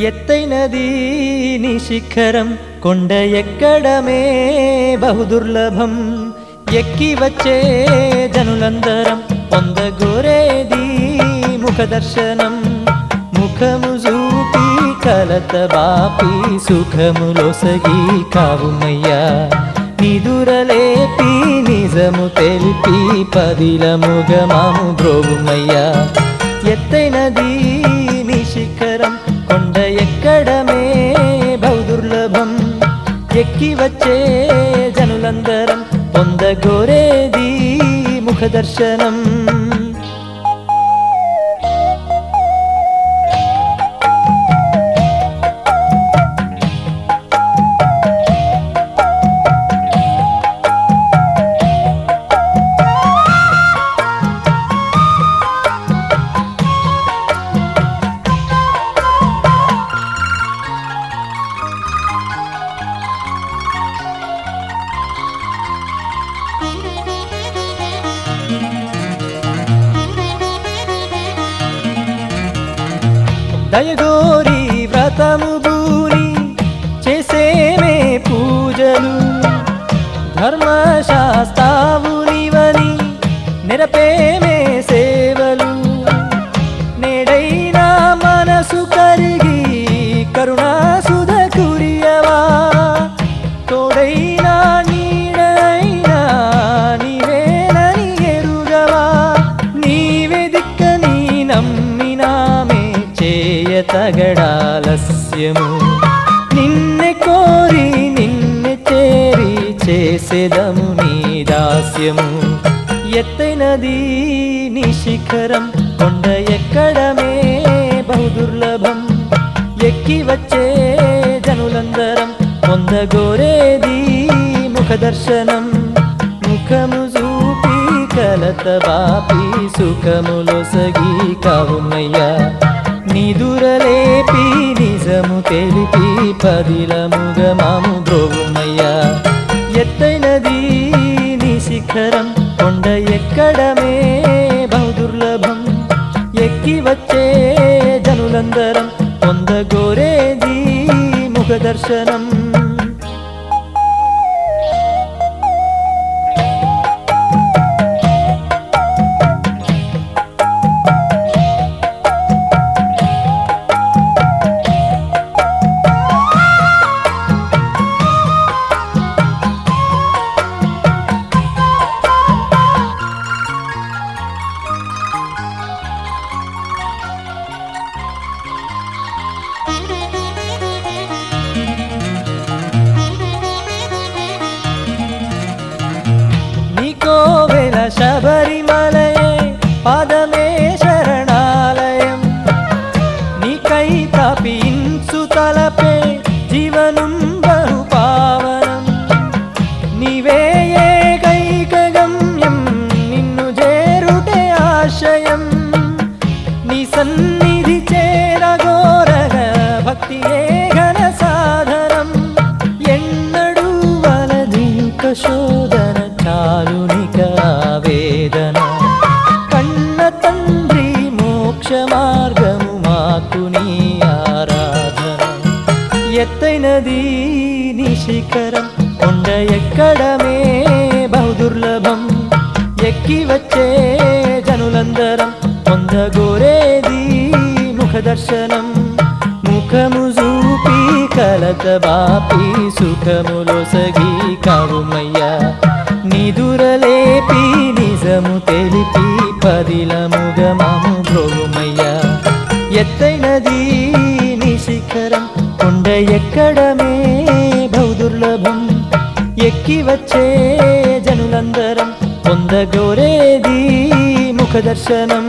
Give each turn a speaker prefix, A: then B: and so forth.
A: ఎత్తైనది నీ శిఖరం కొండ ఎక్కడమే బహుదుర్లభం. ఎక్కి వచ్చే జనులందరం పొందగోరేది ముఖదర్శనం. ముఖము చూపి కలత బాపి సుఖములోసగి కావుమయ్యా నిదురలేపి నిజము తెలిపి పదిలముగమాము బ్రోవుమయ్యా ఎత్తైనది ఎక్కి వచ్చే జనులందరం పొందగోరేది ముఖ దయగోరి వ్రతము బూరి చేసేమే పూజలు ధర్మశాస్త్రావునివని చేయతగడాలస్యము నిన్నె కోరి నిన్నె చేరి చేసేదము నీ దాస్యము. ఎత్తైనది నీ శిఖరం కొండ ఎక్కడమే బహుదుర్లభం. ఎక్కి వచ్చే జనులందరం పొందగోరేది ముఖదర్శనం. ముఖము చూపి కలత బాపి సుఖములో సుఖములొసగి కావుమయ్యా. నిదురలేపి నిజము తెలిపి పదిలముగ మాము బ్రోవుమయ్యా ఎత్తైనది నీ శిఖరం కొండ ఎక్కడమే బహుదుర్లభం. ఎక్కి వచ్చే జనులందరం పొందగోరేది ముఖ దర్శనం నీకోవెల శబరిమలయే పదమే శరణాలయం. నీకై తపించు తలపే జీవనం బహు పావనం. నీవే ఏకైక గమ్యం నిన్ను చేరుటే ఆశయం. నీ సన్నిధి చేరగోరగ భక్తియే ఘన సాధనం. ఎన్నడూ వలదింక శోధన చాలునిక ఎత్తైనది నీ శిఖరం. కొండ ఎక్కడమే బహుదుర్లభం. ఎక్కి వచ్చే జనులందరం. పొందగోరేది ముఖదర్శనం. ముఖము చూపి కలత బాపి సుఖములో సగి కావుమయ్యా. నిదురలేపి నిజము తెలిపి పదిలముగమము బ్రోగుమయ్యా ఎత్తైనది నీ శిఖరం. కొండ ఎక్కడమే బహుదుర్లభం. ఎక్కి వచ్చే జనులందరం పొందగోరేది ముఖ దర్శనం